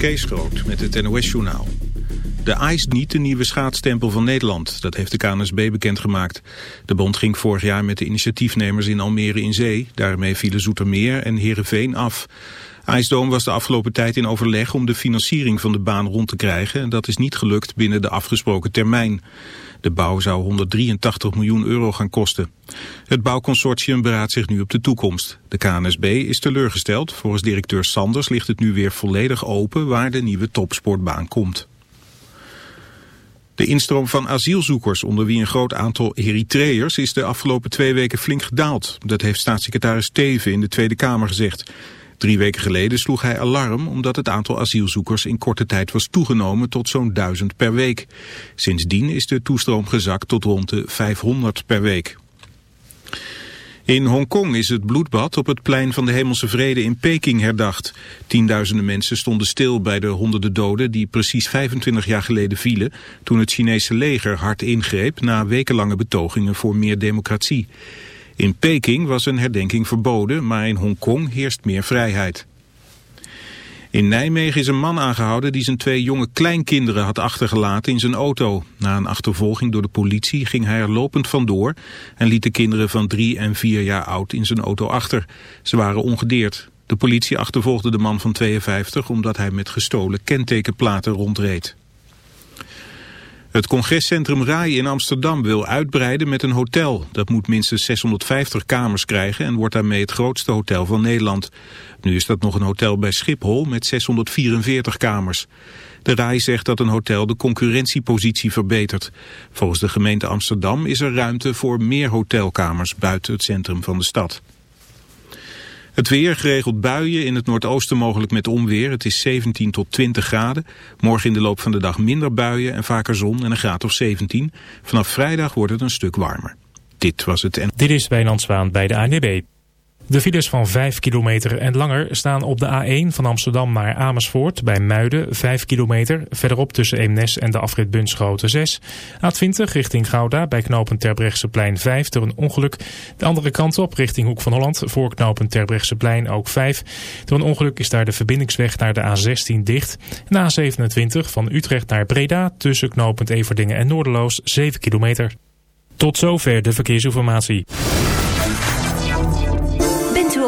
Kees Groot met het NOS-journaal. De ICE niet de nieuwe schaatstempel van Nederland. Dat heeft de KNSB bekendgemaakt. De bond ging vorig jaar met de initiatiefnemers in Almere in zee. Daarmee vielen Zoetermeer en Heerenveen af. IJsdoom was de afgelopen tijd in overleg om de financiering van de baan rond te krijgen. En dat is niet gelukt binnen de afgesproken termijn. De bouw zou 183 miljoen euro gaan kosten. Het bouwconsortium beraadt zich nu op de toekomst. De KNSB is teleurgesteld. Volgens directeur Sanders ligt het nu weer volledig open waar de nieuwe topsportbaan komt. De instroom van asielzoekers, onder wie een groot aantal Eritreërs, is de afgelopen twee weken flink gedaald. Dat heeft staatssecretaris Teven in de Tweede Kamer gezegd. Drie weken geleden sloeg hij alarm omdat het aantal asielzoekers in korte tijd was toegenomen tot zo'n duizend per week. Sindsdien is de toestroom gezakt tot rond de 500 per week. In Hongkong is het bloedbad op het plein van de Hemelse Vrede in Peking herdacht. Tienduizenden mensen stonden stil bij de honderden doden die precies 25 jaar geleden vielen... toen het Chinese leger hard ingreep na wekenlange betogingen voor meer democratie. In Peking was een herdenking verboden, maar in Hongkong heerst meer vrijheid. In Nijmegen is een man aangehouden die zijn twee jonge kleinkinderen had achtergelaten in zijn auto. Na een achtervolging door de politie ging hij er lopend vandoor en liet de kinderen van drie en vier jaar oud in zijn auto achter. Ze waren ongedeerd. De politie achtervolgde de man van 52 omdat hij met gestolen kentekenplaten rondreed. Het congrescentrum RAI in Amsterdam wil uitbreiden met een hotel. Dat moet minstens 650 kamers krijgen en wordt daarmee het grootste hotel van Nederland. Nu is dat nog een hotel bij Schiphol met 644 kamers. De RAI zegt dat een hotel de concurrentiepositie verbetert. Volgens de gemeente Amsterdam is er ruimte voor meer hotelkamers buiten het centrum van de stad. Het weer, geregeld buien, in het noordoosten mogelijk met onweer. Het is 17 tot 20 graden. Morgen in de loop van de dag minder buien en vaker zon en een graad of 17. Vanaf vrijdag wordt het een stuk warmer. Dit was het en... Dit is Wijnand Zwaan bij de ANWB. De files van 5 kilometer en langer staan op de A1 van Amsterdam naar Amersfoort bij Muiden 5 kilometer. Verderop tussen Eemnes en de afrit Bunschoten 6. A20 richting Gouda bij knooppunt Terbrechtseplein 5 door een ongeluk. De andere kant op richting Hoek van Holland voor knooppunt Terbrechtseplein ook 5. Door een ongeluk is daar de verbindingsweg naar de A16 dicht. En de A27 van Utrecht naar Breda tussen knooppunt Everdingen en Noorderloos 7 kilometer. Tot zover de verkeersinformatie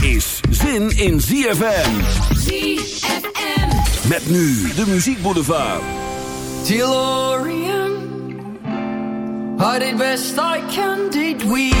Is zin in ZFM. ZFM. Met nu de muziekboulevard. DeLorean, I did best I can, did we?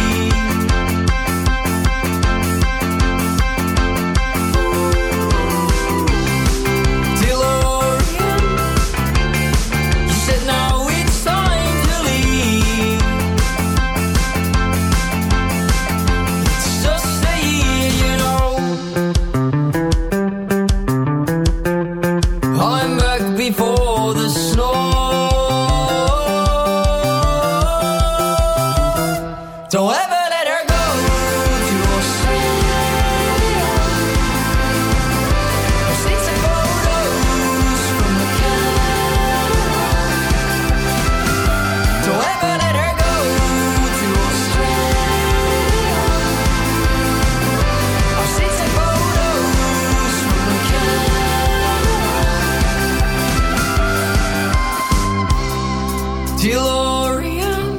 DeLorean.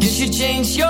You should change your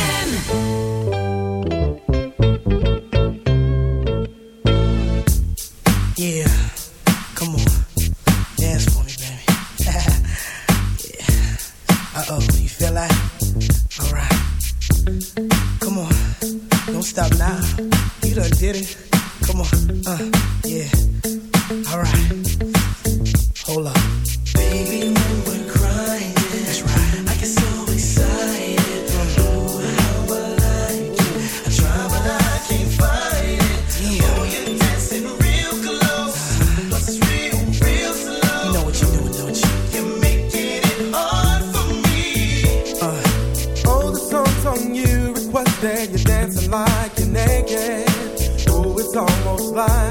by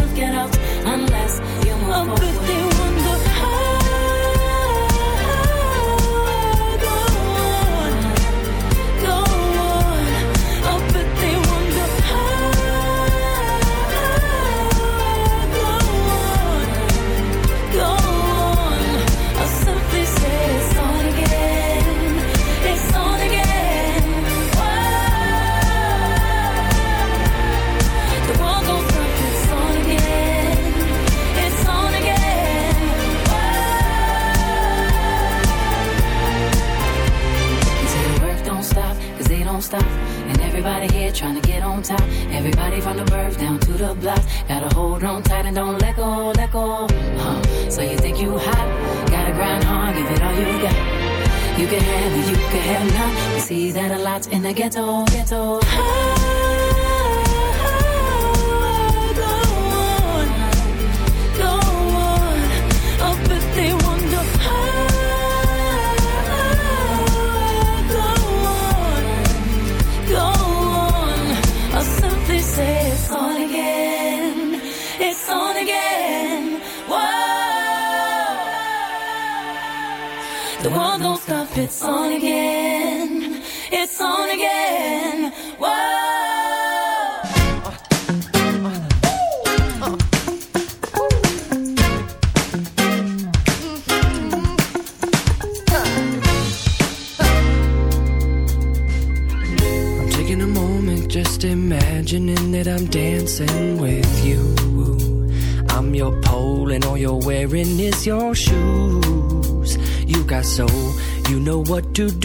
out,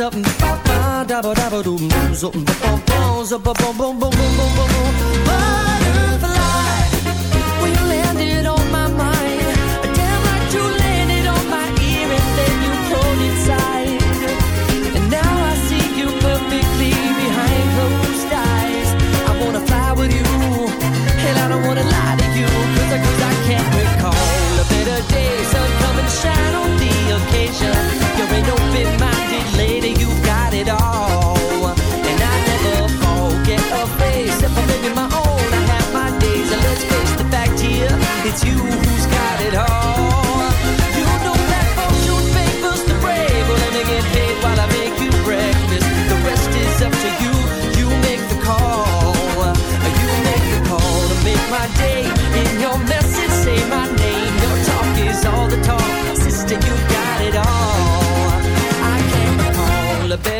up.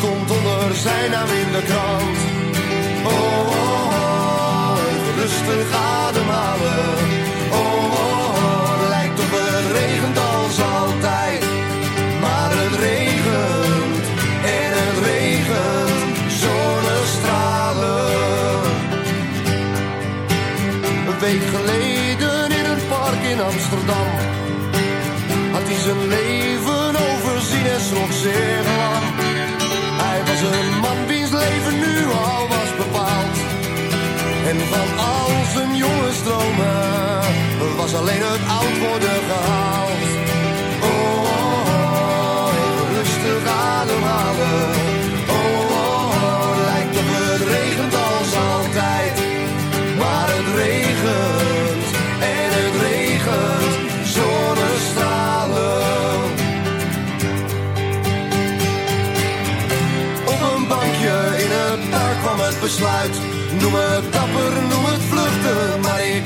Komt onder zijn naam in de krant. dromen was alleen het oud worden gehaald. Oh, oh, oh rustig ademhalen. Oh, oh, oh lijkt op het regent als altijd. Maar het regent en het regent zonnestralen. Op een bankje in het park kwam het besluit. Noem het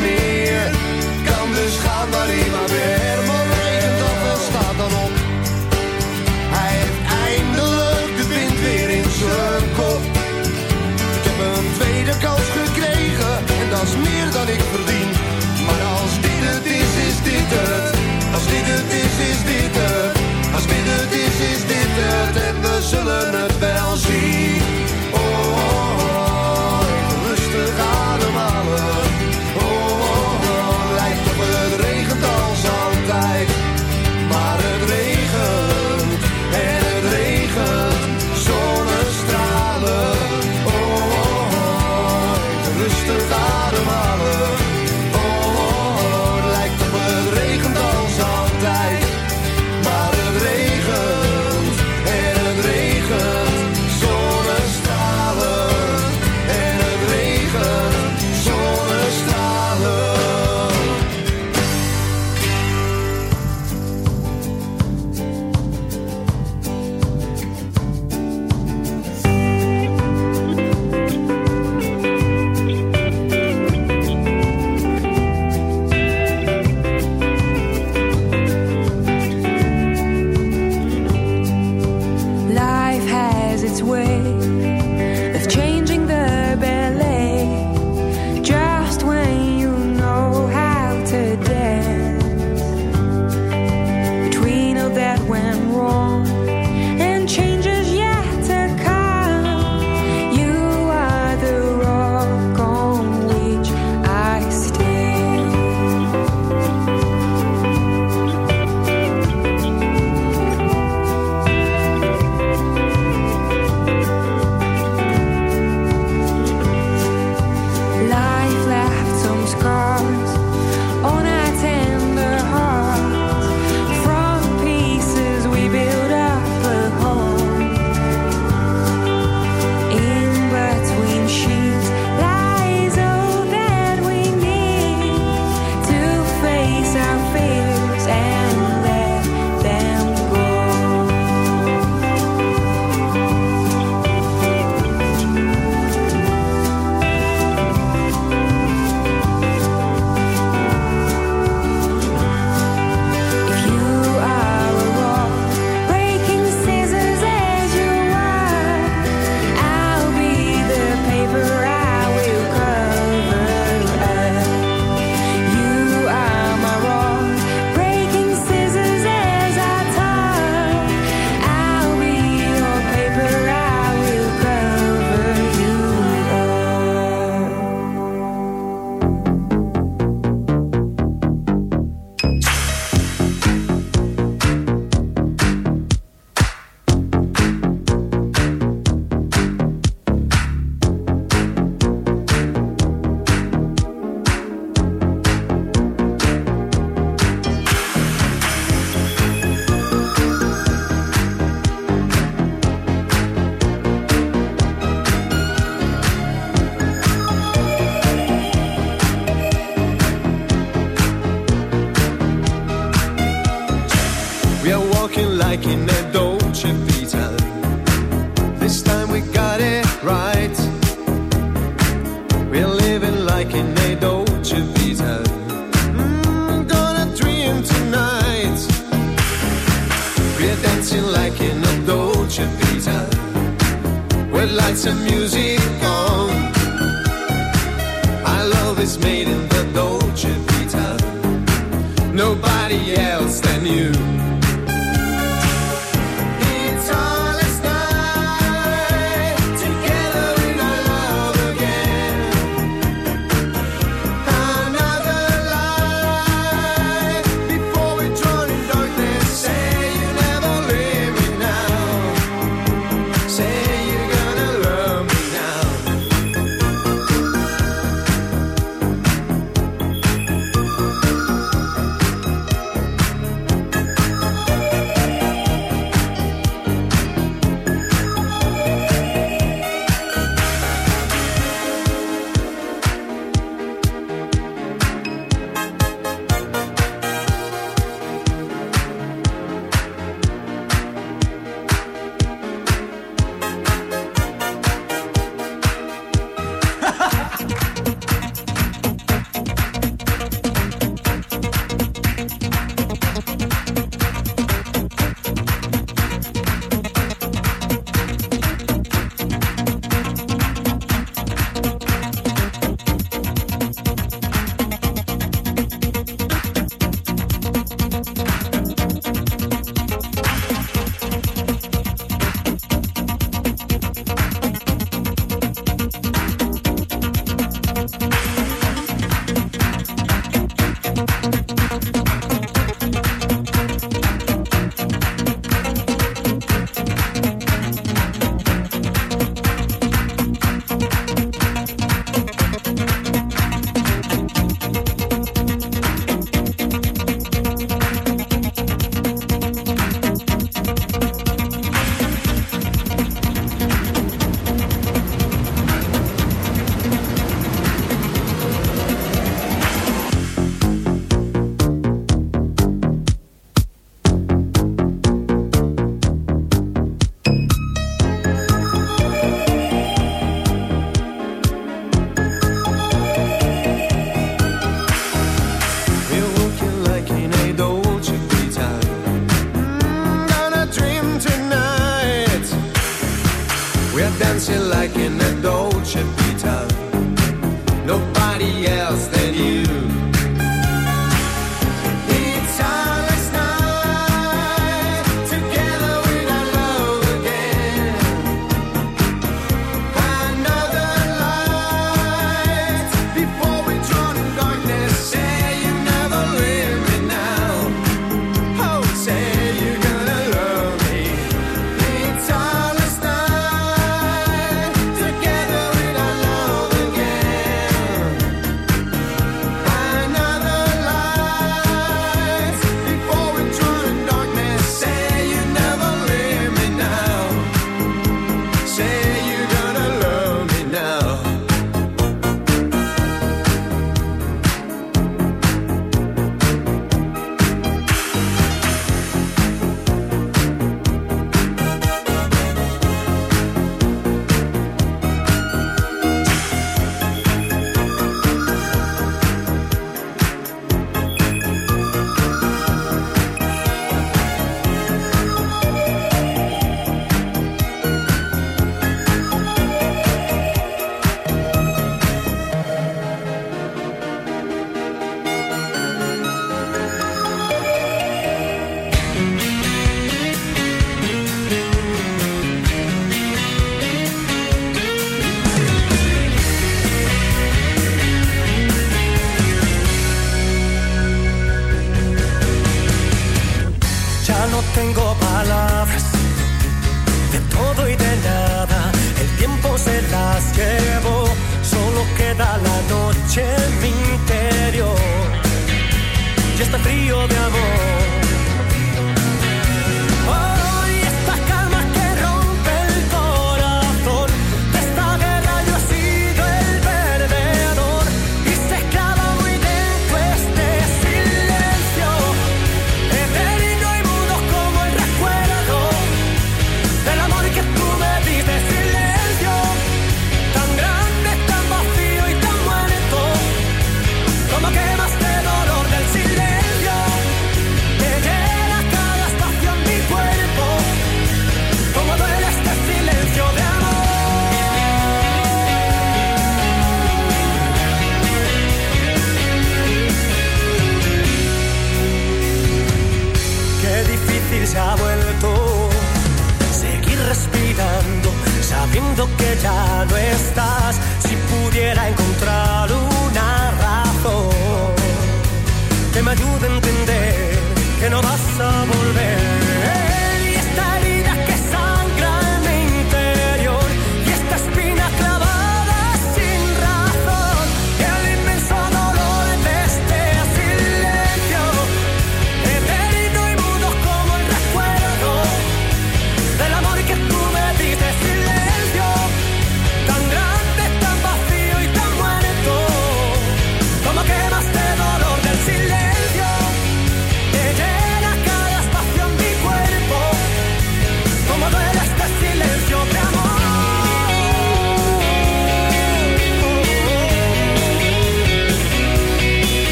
me. else than you.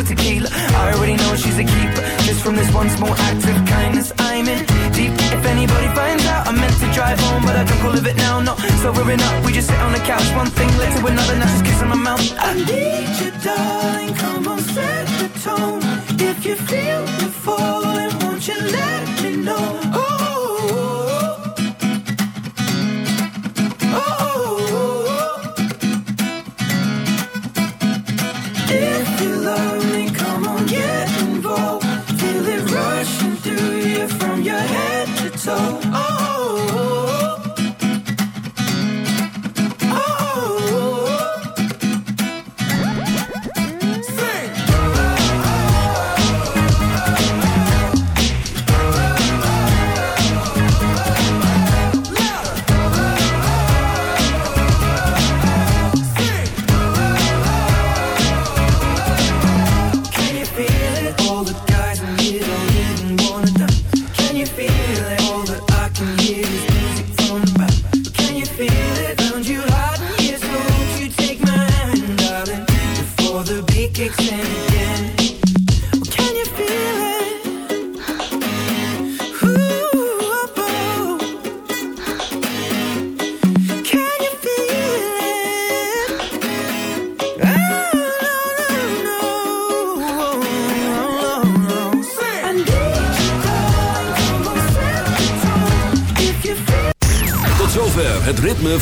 with tequila. I already know she's a keeper. Just from this one small act of kindness, I'm in deep. If anybody finds out, I meant to drive home, but I can't live it now. No, So we're in up, we just sit on the couch. One thing led to another, now just kissing my mouth. I need you, darling. Come on, set the tone. If you feel the falling, won't you let me know?